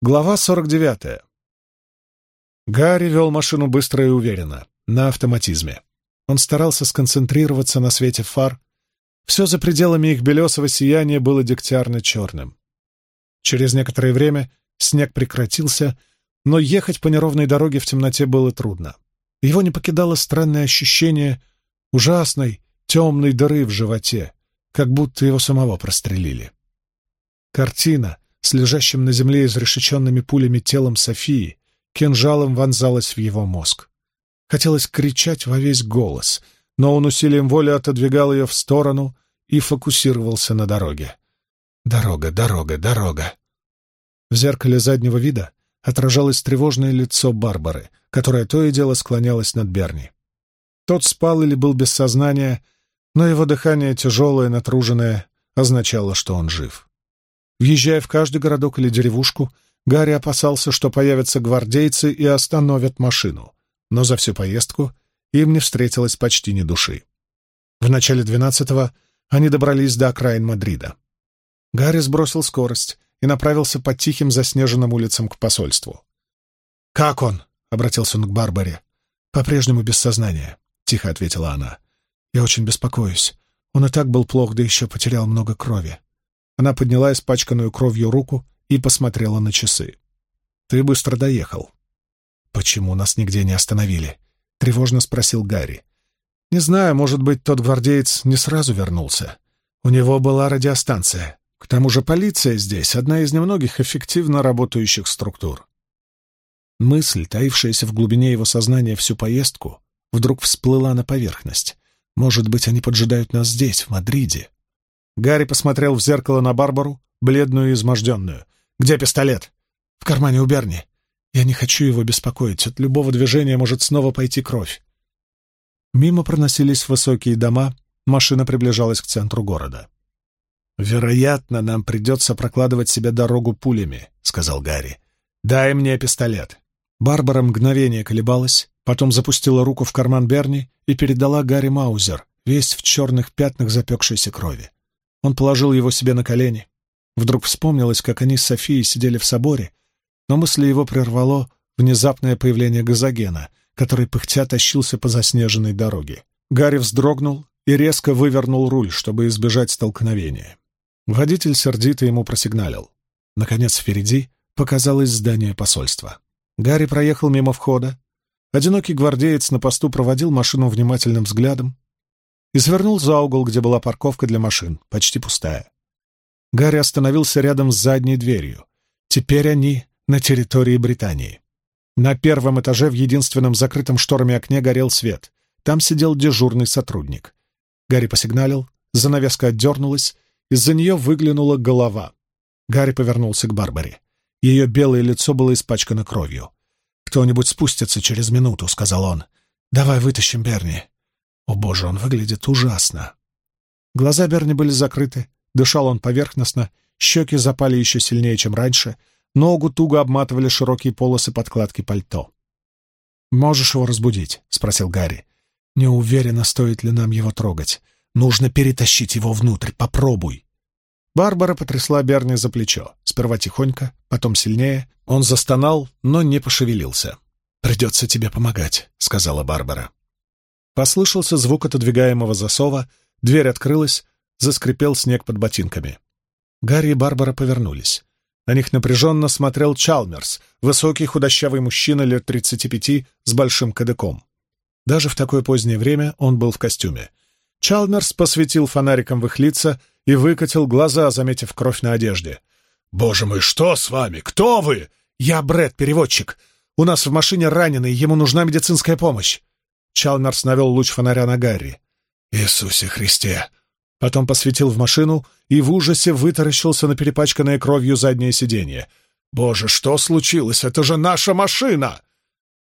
Глава 49. Гарри вел машину быстро и уверенно, на автоматизме. Он старался сконцентрироваться на свете фар. Все за пределами их белесого сияния было дегтярно-черным. Через некоторое время снег прекратился, но ехать по неровной дороге в темноте было трудно. Его не покидало странное ощущение ужасной темной дыры в животе, как будто его самого прострелили. Картина — с лежащим на земле изрешеченными пулями телом Софии, кинжалом вонзалась в его мозг. Хотелось кричать во весь голос, но он усилием воли отодвигал ее в сторону и фокусировался на дороге. Дорога, дорога, дорога. В зеркале заднего вида отражалось тревожное лицо Барбары, которое то и дело склонялось над Берни. Тот спал или был без сознания, но его дыхание тяжелое, натруженное, означало, что он жив. Въезжая в каждый городок или деревушку, Гарри опасался, что появятся гвардейцы и остановят машину, но за всю поездку им не встретилось почти ни души. В начале двенадцатого они добрались до окраин Мадрида. Гарри сбросил скорость и направился по тихим заснеженным улицам к посольству. «Как он?» — обратился он к Барбаре. «По-прежнему без сознания», — тихо ответила она. «Я очень беспокоюсь. Он и так был плох, да еще потерял много крови. Она подняла испачканную кровью руку и посмотрела на часы. «Ты быстро доехал». «Почему нас нигде не остановили?» — тревожно спросил Гарри. «Не знаю, может быть, тот гвардеец не сразу вернулся. У него была радиостанция. К тому же полиция здесь — одна из немногих эффективно работающих структур». Мысль, таившаяся в глубине его сознания всю поездку, вдруг всплыла на поверхность. «Может быть, они поджидают нас здесь, в Мадриде?» Гарри посмотрел в зеркало на Барбару, бледную и изможденную. «Где пистолет?» «В кармане у Берни. Я не хочу его беспокоить. От любого движения может снова пойти кровь». Мимо проносились высокие дома, машина приближалась к центру города. «Вероятно, нам придется прокладывать себе дорогу пулями», — сказал Гарри. «Дай мне пистолет». Барбара мгновение колебалась, потом запустила руку в карман Берни и передала Гарри Маузер, весь в черных пятнах запекшейся крови. Он положил его себе на колени. Вдруг вспомнилось, как они с Софией сидели в соборе, но мысли его прервало внезапное появление газогена, который пыхтя тащился по заснеженной дороге. Гарри вздрогнул и резко вывернул руль, чтобы избежать столкновения. Водитель сердито ему просигналил. Наконец, впереди показалось здание посольства. Гарри проехал мимо входа. Одинокий гвардеец на посту проводил машину внимательным взглядом, и свернул за угол, где была парковка для машин, почти пустая. Гарри остановился рядом с задней дверью. Теперь они на территории Британии. На первом этаже в единственном закрытом шторами окне горел свет. Там сидел дежурный сотрудник. Гарри посигналил, занавеска отдернулась, из-за нее выглянула голова. Гарри повернулся к Барбаре. Ее белое лицо было испачкано кровью. «Кто-нибудь спустится через минуту», — сказал он. «Давай вытащим Берни». О боже, он выглядит ужасно. Глаза Берни были закрыты, дышал он поверхностно, щеки запали еще сильнее, чем раньше, ногу туго обматывали широкие полосы подкладки пальто. «Можешь его разбудить?» — спросил Гарри. «Не уверена, стоит ли нам его трогать. Нужно перетащить его внутрь. Попробуй». Барбара потрясла Берни за плечо. Сперва тихонько, потом сильнее. Он застонал, но не пошевелился. «Придется тебе помогать», — сказала Барбара. Послышался звук отодвигаемого засова, дверь открылась, заскрипел снег под ботинками. Гарри и Барбара повернулись. На них напряженно смотрел Чалмерс, высокий худощавый мужчина лет тридцати пяти с большим кадыком. Даже в такое позднее время он был в костюме. Чалмерс посветил фонариком в их лица и выкатил глаза, заметив кровь на одежде. «Боже мой, что с вами? Кто вы?» «Я Брэд, переводчик. У нас в машине раненый, ему нужна медицинская помощь». Чалмерс навел луч фонаря на Гарри. «Иисусе Христе!» Потом посветил в машину и в ужасе вытаращился на перепачканное кровью заднее сиденье. «Боже, что случилось? Это же наша машина!»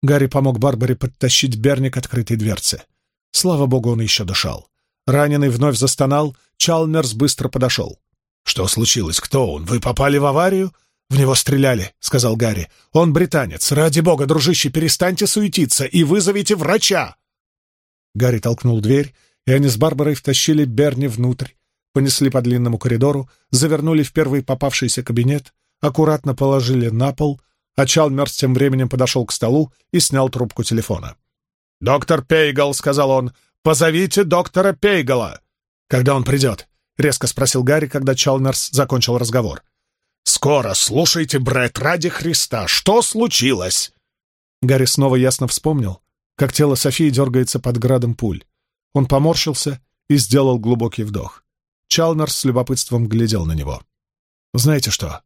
Гарри помог Барбаре подтащить Берни к открытой дверце. Слава богу, он еще дышал. Раненый вновь застонал, Чалмерс быстро подошел. «Что случилось? Кто он? Вы попали в аварию?» «В него стреляли», — сказал Гарри. «Он британец. Ради бога, дружище, перестаньте суетиться и вызовите врача!» Гарри толкнул дверь, и они с Барбарой втащили Берни внутрь, понесли по длинному коридору, завернули в первый попавшийся кабинет, аккуратно положили на пол, а Чалмерс тем временем подошел к столу и снял трубку телефона. «Доктор Пейгл», — сказал он, — «позовите доктора Пейгала». «Когда он придет?» — резко спросил Гарри, когда Чалмерс закончил разговор. «Скоро, слушайте, Брэд, ради Христа, что случилось?» Гарри снова ясно вспомнил, как тело Софии дергается под градом пуль. Он поморщился и сделал глубокий вдох. Чалмерс с любопытством глядел на него. «Знаете что?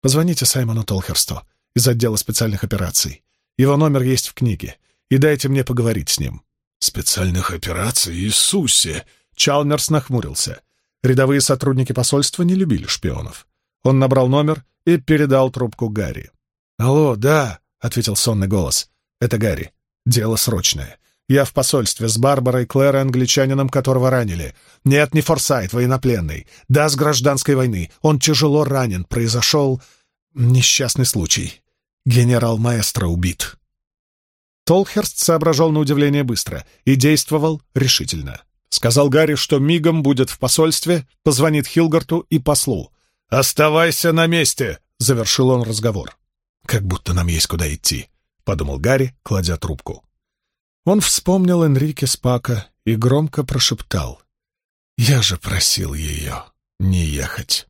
Позвоните Саймону Толхерсту из отдела специальных операций. Его номер есть в книге. И дайте мне поговорить с ним». «Специальных операций? Иисусе!» Чалмерс нахмурился. Рядовые сотрудники посольства не любили шпионов. Он набрал номер и передал трубку Гарри. «Алло, да», — ответил сонный голос. «Это Гарри. Дело срочное. Я в посольстве с Барбарой Клэр англичанином, которого ранили. Нет, не Форсайт, военнопленный. Да, с гражданской войны. Он тяжело ранен. Произошел несчастный случай. Генерал Маэстро убит. Толхерст соображал на удивление быстро и действовал решительно. Сказал Гарри, что мигом будет в посольстве, позвонит Хилгарту и послу. «Оставайся на месте!» — завершил он разговор. «Как будто нам есть куда идти», — подумал Гарри, кладя трубку. Он вспомнил Энрике Спака и громко прошептал. «Я же просил ее не ехать».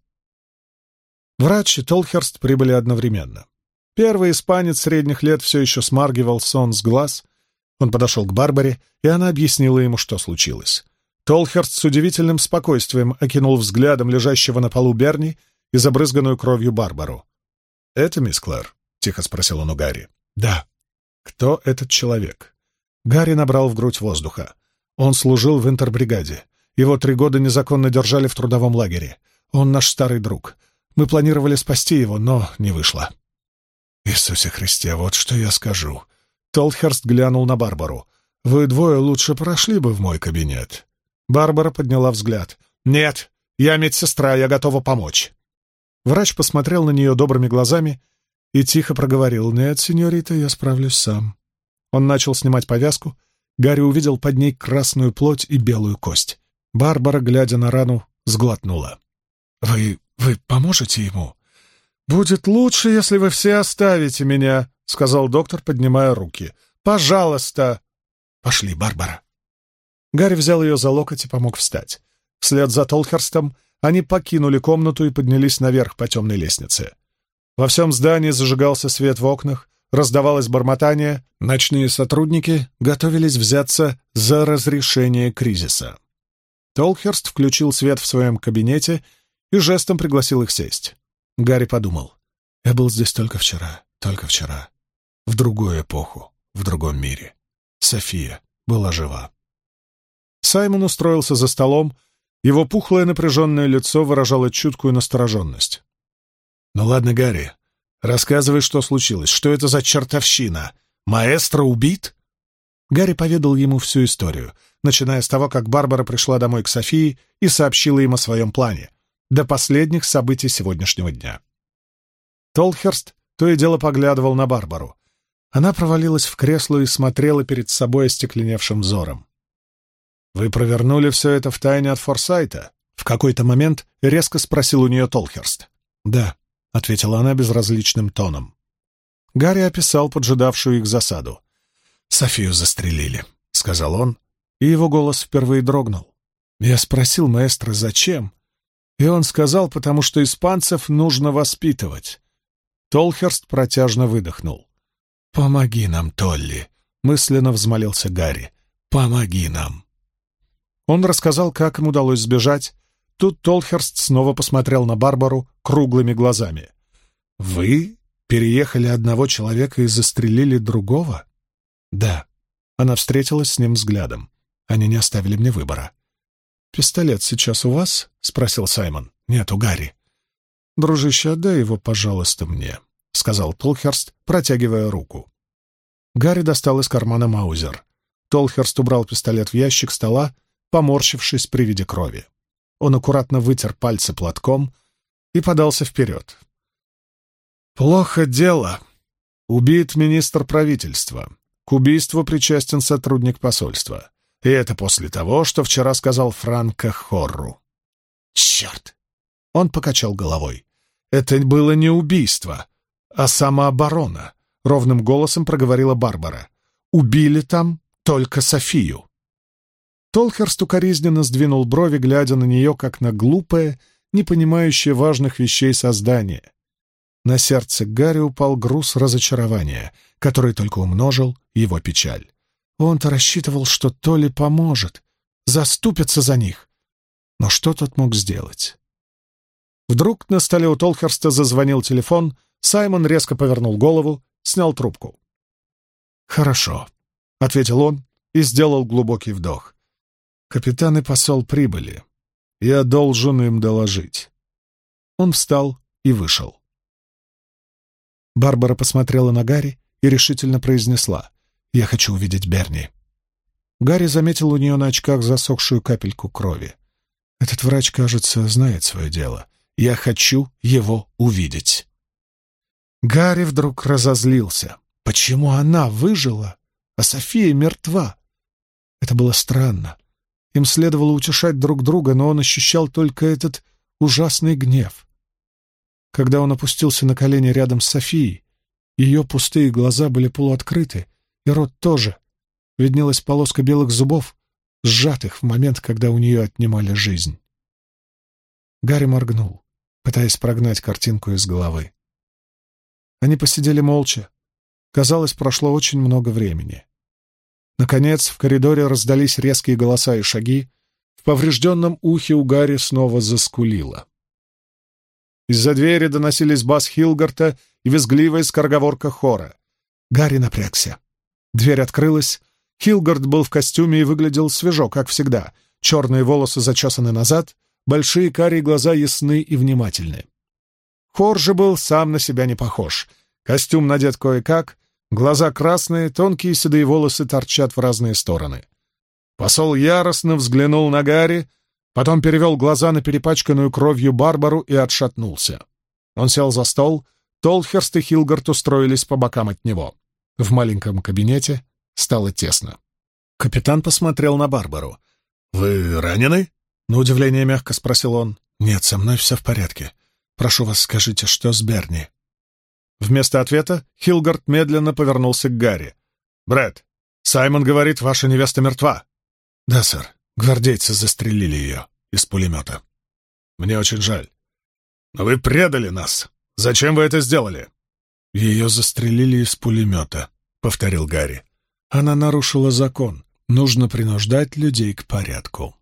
Врач и Толхерст прибыли одновременно. Первый испанец средних лет все еще смаргивал сон с глаз. Он подошел к Барбаре, и она объяснила ему, что случилось. Толхерст с удивительным спокойствием окинул взглядом лежащего на полу Берни и забрызганную кровью Барбару. «Это мисс Клэр?» — тихо спросил он у Гарри. «Да». «Кто этот человек?» Гарри набрал в грудь воздуха. Он служил в интербригаде. Его три года незаконно держали в трудовом лагере. Он наш старый друг. Мы планировали спасти его, но не вышло. «Иисусе Христе, вот что я скажу». Толхерст глянул на Барбару. «Вы двое лучше прошли бы в мой кабинет». Барбара подняла взгляд. «Нет, я медсестра, я готова помочь». Врач посмотрел на нее добрыми глазами и тихо проговорил. «Нет, сеньорита, я справлюсь сам». Он начал снимать повязку. Гарри увидел под ней красную плоть и белую кость. Барбара, глядя на рану, сглотнула. «Вы... вы поможете ему?» «Будет лучше, если вы все оставите меня», — сказал доктор, поднимая руки. «Пожалуйста!» «Пошли, Барбара». Гарри взял ее за локоть и помог встать. Вслед за Толхерстом они покинули комнату и поднялись наверх по темной лестнице. Во всем здании зажигался свет в окнах, раздавалось бормотание, ночные сотрудники готовились взяться за разрешение кризиса. Толхерст включил свет в своем кабинете и жестом пригласил их сесть. Гарри подумал. «Я был здесь только вчера, только вчера. В другую эпоху, в другом мире. София была жива». Саймон устроился за столом, его пухлое напряженное лицо выражало чуткую настороженность. «Ну ладно, Гарри, Рассказывай, что случилось. Что это за чертовщина? Маэстро убит?» Гарри поведал ему всю историю, начиная с того, как Барбара пришла домой к Софии и сообщила им о своем плане, до последних событий сегодняшнего дня. Толхерст то и дело поглядывал на Барбару. Она провалилась в кресло и смотрела перед собой остекленевшим взором. «Вы провернули все это в тайне от Форсайта?» В какой-то момент резко спросил у нее Толхерст. «Да», — ответила она безразличным тоном. Гарри описал поджидавшую их засаду. «Софию застрелили», — сказал он, и его голос впервые дрогнул. Я спросил маэстро, зачем, и он сказал, потому что испанцев нужно воспитывать. Толхерст протяжно выдохнул. «Помоги нам, Толли», — мысленно взмолился Гарри. «Помоги нам». Он рассказал, как им удалось сбежать, Тут Толхерст снова посмотрел на Барбару круглыми глазами. «Вы переехали одного человека и застрелили другого?» «Да». Она встретилась с ним взглядом. Они не оставили мне выбора. «Пистолет сейчас у вас?» — спросил Саймон. «Нет, у Гарри». «Дружище, отдай его, пожалуйста, мне», — сказал Толхерст, протягивая руку. Гарри достал из кармана Маузер. Толхерст убрал пистолет в ящик стола, поморщившись при виде крови. Он аккуратно вытер пальцы платком и подался вперед. «Плохо дело. Убит министр правительства. К убийству причастен сотрудник посольства. И это после того, что вчера сказал Франко Хорру». «Черт!» Он покачал головой. это было не убийство, а самооборона», — ровным голосом проговорила Барбара. «Убили там только Софию». Толхерст укоризненно сдвинул брови, глядя на нее, как на глупое, не понимающее важных вещей создание. На сердце Гарри упал груз разочарования, который только умножил его печаль. Он-то рассчитывал, что то ли поможет, заступится за них. Но что тот мог сделать? Вдруг на столе у Толхерста зазвонил телефон, Саймон резко повернул голову, снял трубку. «Хорошо», — ответил он и сделал глубокий вдох. «Капитан и посол прибыли. Я должен им доложить». Он встал и вышел. Барбара посмотрела на Гарри и решительно произнесла «Я хочу увидеть Берни». Гарри заметил у нее на очках засохшую капельку крови. «Этот врач, кажется, знает свое дело. Я хочу его увидеть». Гарри вдруг разозлился. Почему она выжила, а София мертва? Это было странно. Им следовало утешать друг друга, но он ощущал только этот ужасный гнев. Когда он опустился на колени рядом с Софией, ее пустые глаза были полуоткрыты, и рот тоже. Виднелась полоска белых зубов, сжатых в момент, когда у нее отнимали жизнь. Гарри моргнул, пытаясь прогнать картинку из головы. Они посидели молча. Казалось, прошло очень много времени. Наконец, в коридоре раздались резкие голоса и шаги. В поврежденном ухе у Гарри снова заскулило. Из-за двери доносились бас Хилгарта и визгливая скороговорка хора. Гарри напрягся. Дверь открылась. Хилгард был в костюме и выглядел свежо, как всегда. Черные волосы зачесаны назад, большие карие глаза ясны и внимательны. Хор же был сам на себя не похож. Костюм надет кое-как, глаза красные, тонкие седые волосы торчат в разные стороны. Посол яростно взглянул на Гарри, потом перевел глаза на перепачканную кровью Барбару и отшатнулся. Он сел за стол, Толхерст и Хилгард устроились по бокам от него. В маленьком кабинете стало тесно. Капитан посмотрел на Барбару. «Вы ранены?» — на удивление мягко спросил он. «Нет, со мной все в порядке. Прошу вас, скажите, что с Берни?» Вместо ответа Хилгард медленно повернулся к Гарри. «Брэд, Саймон говорит, ваша невеста мертва». «Да, сэр. Гвардейцы застрелили ее из пулемета». «Мне очень жаль. Но вы предали нас. Зачем вы это сделали?» «Ее застрелили из пулемета», — повторил Гарри. «Она нарушила закон. Нужно принуждать людей к порядку».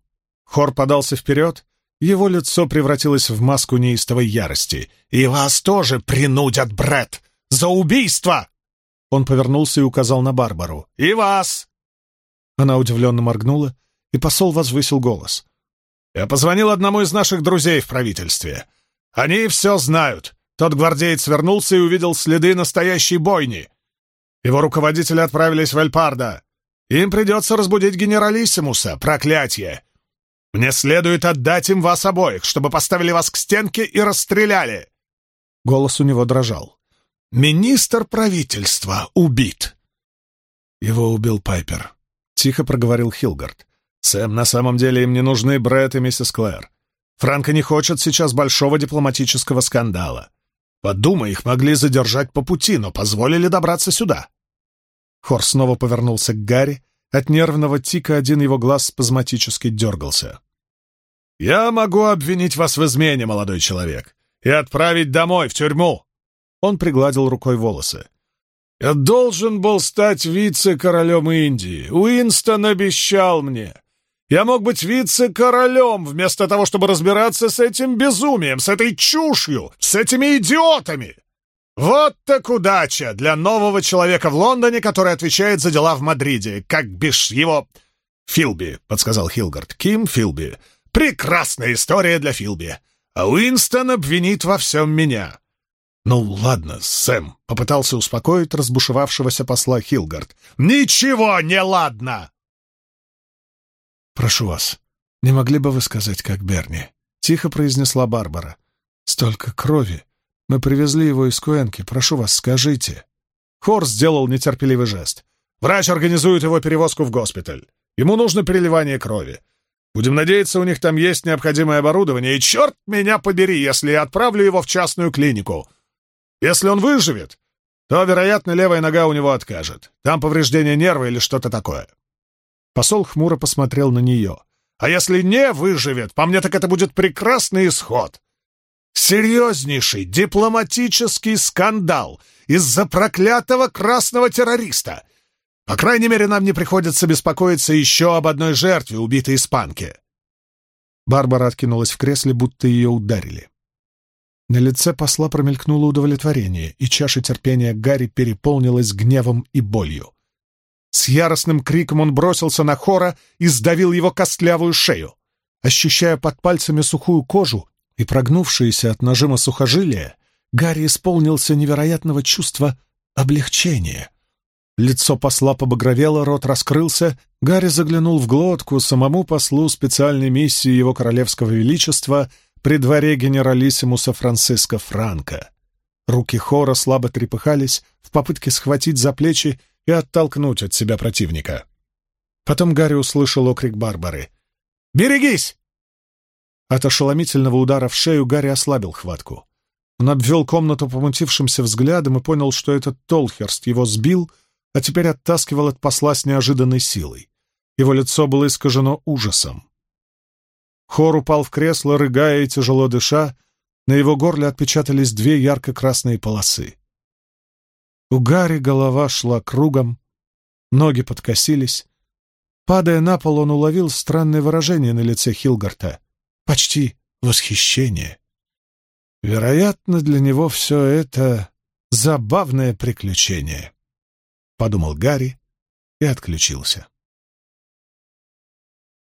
Хор подался вперед, его лицо превратилось в маску неистовой ярости. «И вас тоже принудят, Бред, За убийство!» Он повернулся и указал на Барбару. «И вас!» Она удивленно моргнула, и посол возвысил голос. «Я позвонил одному из наших друзей в правительстве. Они все знают. Тот гвардеец вернулся и увидел следы настоящей бойни. Его руководители отправились в Эльпардо. Им придется разбудить генералиссимуса, проклятие. Мне следует отдать им вас обоих, чтобы поставили вас к стенке и расстреляли!» Голос у него дрожал. «Министр правительства убит!» Его убил Пайпер. Тихо проговорил Хилгард. «Сэм, на самом деле им не нужны Брэд и миссис Клэр. Франко не хочет сейчас большого дипломатического скандала. Подумай, их могли задержать по пути, но позволили добраться сюда». Хор снова повернулся к Гарри. От нервного тика один его глаз спазматически дергался. «Я могу обвинить вас в измене, молодой человек, и отправить домой, в тюрьму!» Он пригладил рукой волосы. «Я должен был стать вице-королем Индии. Уинстон обещал мне. Я мог быть вице-королем, вместо того, чтобы разбираться с этим безумием, с этой чушью, с этими идиотами!» «Вот так удача для нового человека в Лондоне, который отвечает за дела в Мадриде, как бишь его...» «Филби», — подсказал Хилгард. «Ким Филби. Прекрасная история для Филби. А Уинстон обвинит во всем меня. «Ну, ладно, Сэм», — попытался успокоить разбушевавшегося посла Хилгард. «Ничего не ладно!» «Прошу вас, не могли бы вы сказать, как Берни?» — тихо произнесла Барбара. «Столько крови. Мы привезли его из Куэнки. Прошу вас, скажите». Хор сделал нетерпеливый жест. «Врач организует его перевозку в госпиталь. Ему нужно переливание крови. Будем надеяться, у них там есть необходимое оборудование, и черт меня побери, если я отправлю его в частную клинику. Если он выживет, то, вероятно, левая нога у него откажет. Там повреждение нерва или что-то такое. Посол хмуро посмотрел на нее. А если не выживет, по мне так это будет прекрасный исход. Серьезнейший дипломатический скандал из-за проклятого красного террориста. По крайней мере, нам не приходится беспокоиться еще об одной жертве, убитой испанке. Барбара откинулась в кресле, будто ее ударили. На лице посла промелькнуло удовлетворение, и чаша терпения Гарри переполнилась гневом и болью. С яростным криком он бросился на Хора и сдавил его костлявую шею. Ощущая под пальцами сухую кожу и прогнувшиеся от нажима сухожилия, Гарри исполнился невероятного чувства облегчения. Лицо посла побагровело, рот раскрылся. Гарри заглянул в глотку самому послу специальной миссии его королевского величества — при дворе генералиссимуса Франциско Франко. Руки Хора слабо трепыхались в попытке схватить за плечи и оттолкнуть от себя противника. Потом Гарри услышал окрик Барбары. «Берегись!» От ошеломительного удара в шею Гарри ослабил хватку. Он обвел комнату помутившимся взглядом и понял, что этот Толхерст его сбил, а теперь оттаскивал от посла с неожиданной силой. Его лицо было искажено ужасом. Хор упал в кресло, рыгая и тяжело дыша, на его горле отпечатались две ярко-красные полосы. У Гарри голова шла кругом, ноги подкосились. Падая на пол, он уловил странное выражение на лице Хилгарта. Почти восхищение. Вероятно, для него все это забавное приключение, — подумал Гарри и отключился.